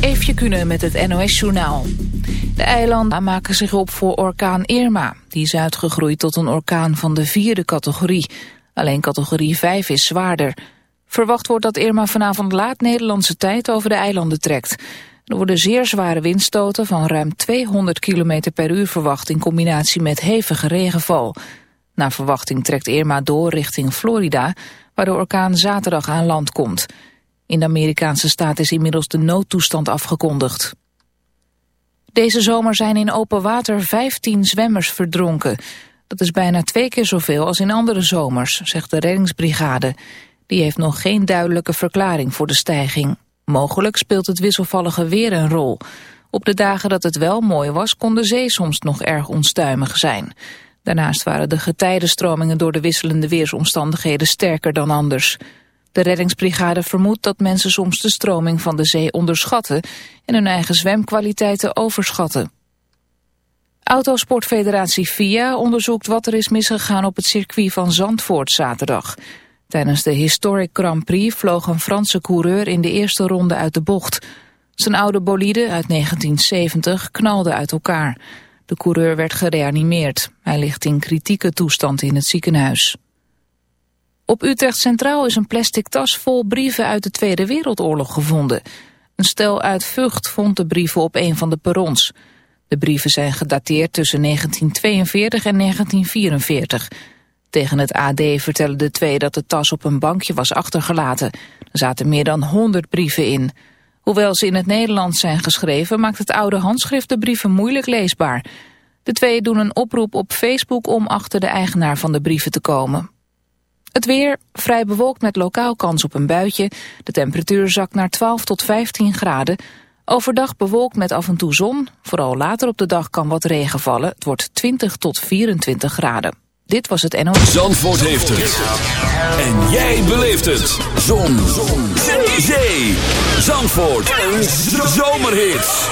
Eefje Kunnen met het NOS-journaal. De eilanden maken zich op voor orkaan Irma. Die is uitgegroeid tot een orkaan van de vierde categorie. Alleen categorie 5 is zwaarder. Verwacht wordt dat Irma vanavond laat Nederlandse tijd over de eilanden trekt. Er worden zeer zware windstoten van ruim 200 km per uur verwacht... in combinatie met hevige regenval. Naar verwachting trekt Irma door richting Florida... waar de orkaan zaterdag aan land komt... In de Amerikaanse staat is inmiddels de noodtoestand afgekondigd. Deze zomer zijn in open water 15 zwemmers verdronken. Dat is bijna twee keer zoveel als in andere zomers, zegt de reddingsbrigade. Die heeft nog geen duidelijke verklaring voor de stijging. Mogelijk speelt het wisselvallige weer een rol. Op de dagen dat het wel mooi was, kon de zee soms nog erg onstuimig zijn. Daarnaast waren de getijdenstromingen door de wisselende weersomstandigheden sterker dan anders. De reddingsbrigade vermoedt dat mensen soms de stroming van de zee onderschatten en hun eigen zwemkwaliteiten overschatten. Autosportfederatie FIA onderzoekt wat er is misgegaan op het circuit van Zandvoort zaterdag. Tijdens de Historic Grand Prix vloog een Franse coureur in de eerste ronde uit de bocht. Zijn oude bolide uit 1970 knalde uit elkaar. De coureur werd gereanimeerd. Hij ligt in kritieke toestand in het ziekenhuis. Op Utrecht Centraal is een plastic tas vol brieven uit de Tweede Wereldoorlog gevonden. Een stel uit Vught vond de brieven op een van de perrons. De brieven zijn gedateerd tussen 1942 en 1944. Tegen het AD vertellen de twee dat de tas op een bankje was achtergelaten. Er zaten meer dan 100 brieven in. Hoewel ze in het Nederlands zijn geschreven, maakt het oude handschrift de brieven moeilijk leesbaar. De twee doen een oproep op Facebook om achter de eigenaar van de brieven te komen. Het weer vrij bewolkt met lokaal kans op een buitje. De temperatuur zakt naar 12 tot 15 graden. Overdag bewolkt met af en toe zon. Vooral later op de dag kan wat regen vallen. Het wordt 20 tot 24 graden. Dit was het NO. Zandvoort heeft het. En jij beleeft het. Zon. zon. Zee. Zee. Zandvoort. Een zomerhit.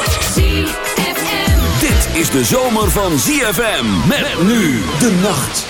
Dit is de zomer van ZFM. Met nu de nacht.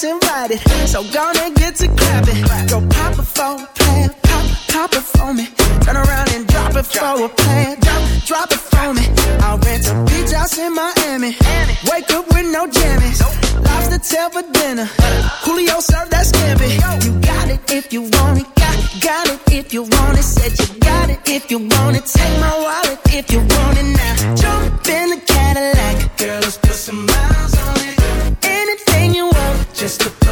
that's invited. So go and get to clapping. Go pop a phone, plan, pop, pop it for me. Turn around and drop it for a plan, drop, drop it for me. I'll rent a beach house in Miami. Wake up with no jammies. Lobster tail for dinner. Julio served that scampi. You got it if you want it. Got, got it if you want it. Said you got it if you want it. Take my wallet if you want it now. Jump in the Cadillac. Girl, let's put some miles on it.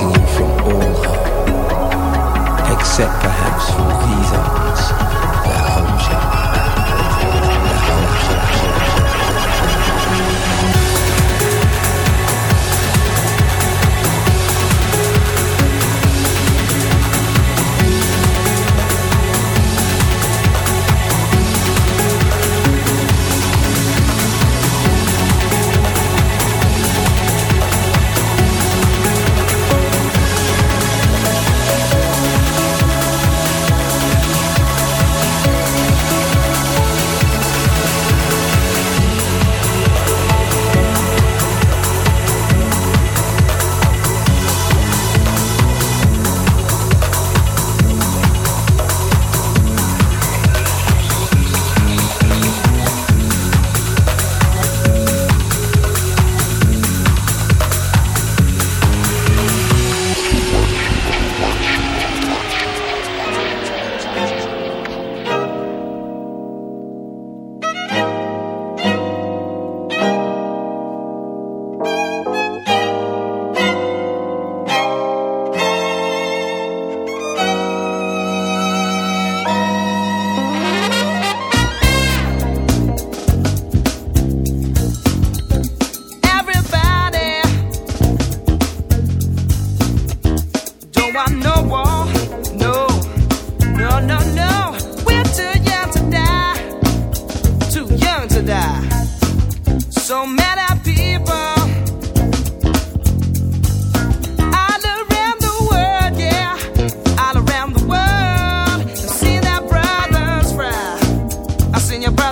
accepting you from all harm, except perhaps from these arms.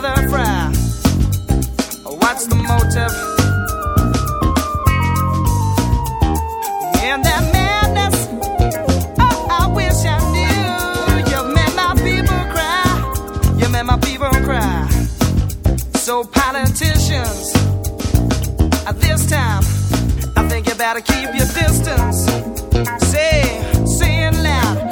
another fry. What's the motive? that madness, oh, I wish I knew. You made my people cry. You made my people cry. So, politicians, at this time, I think you better keep your distance. Say, say it loud.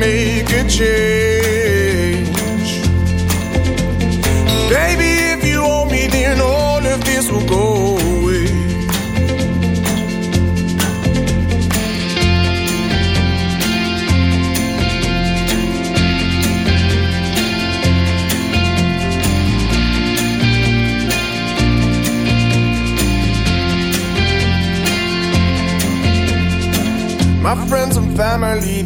make a change.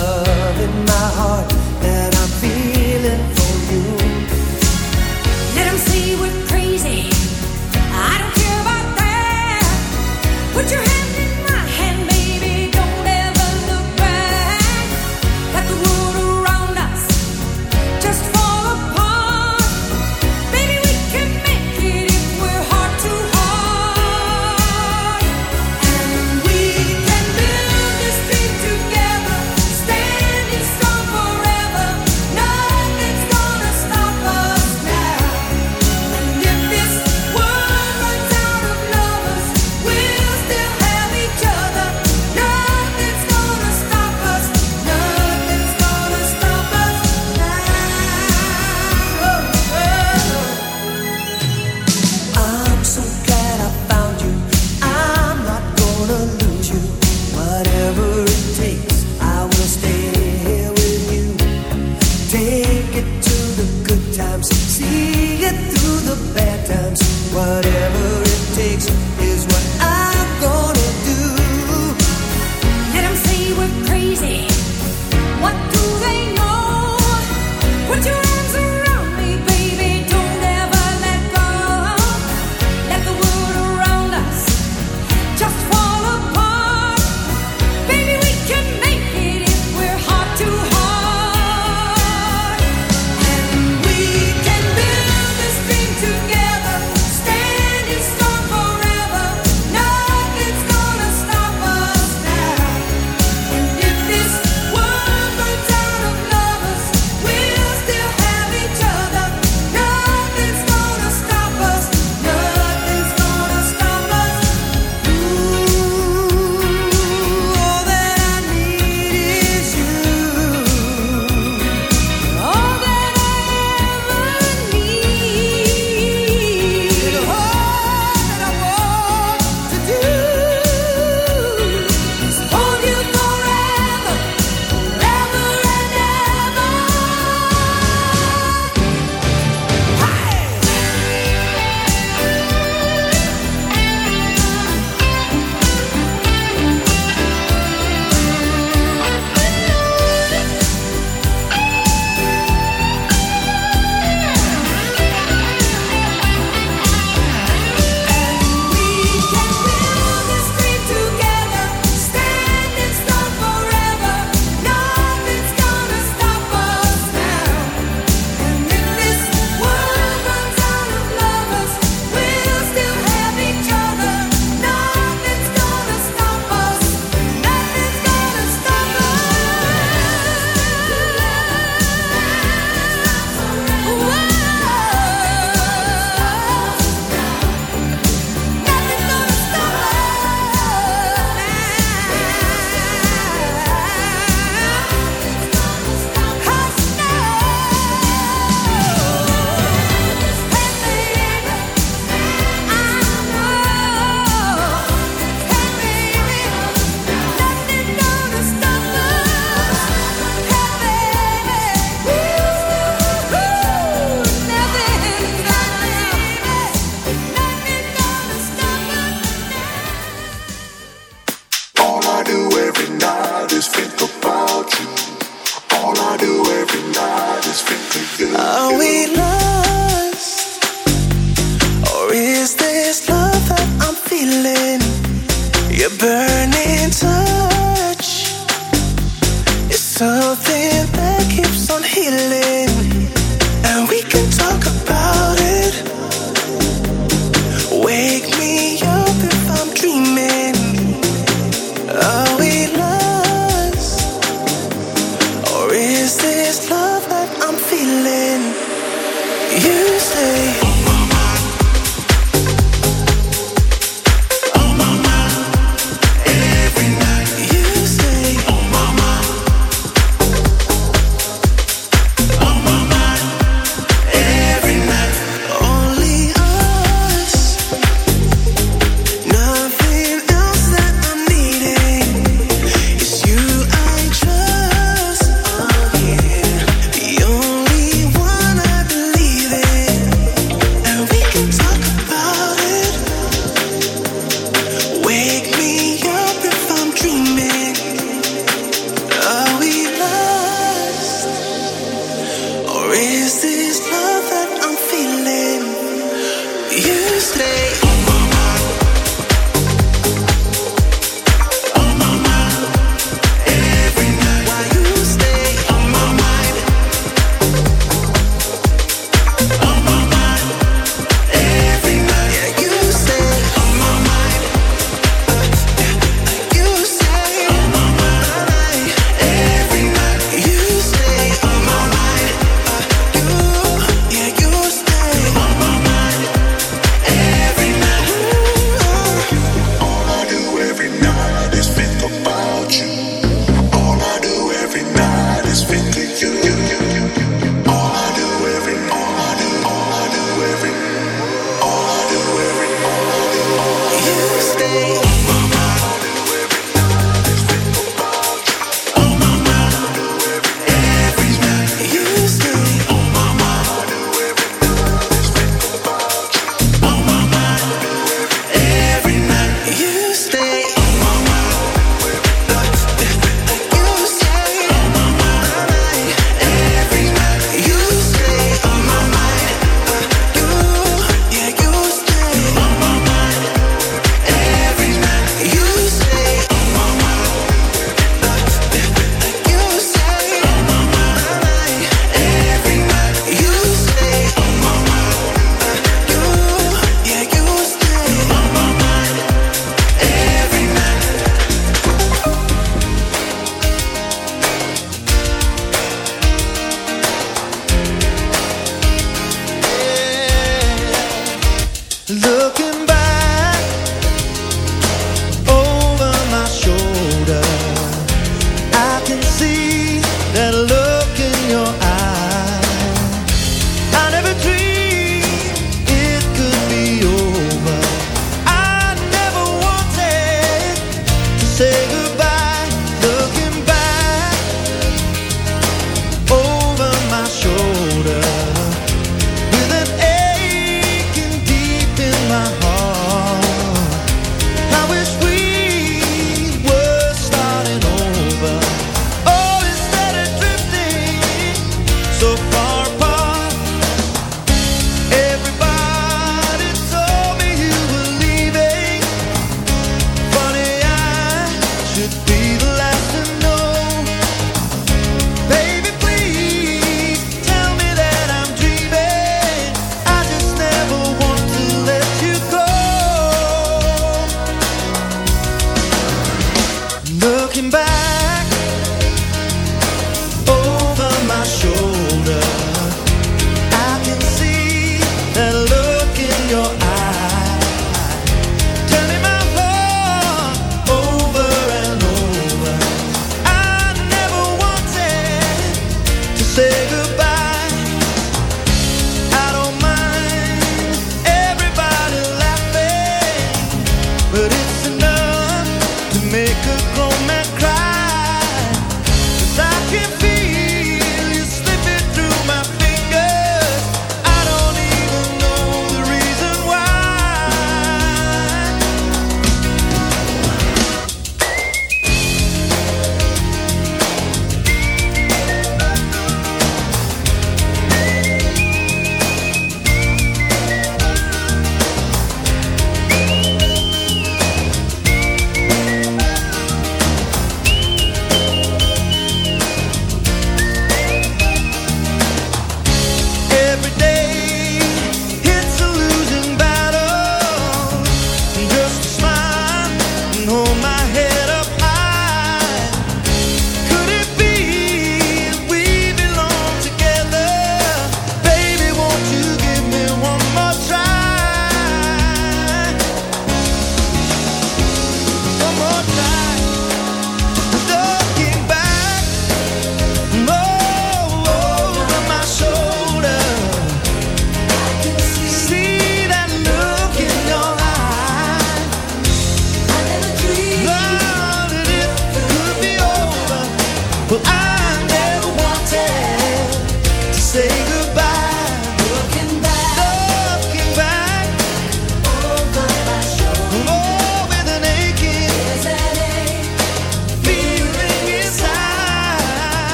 love.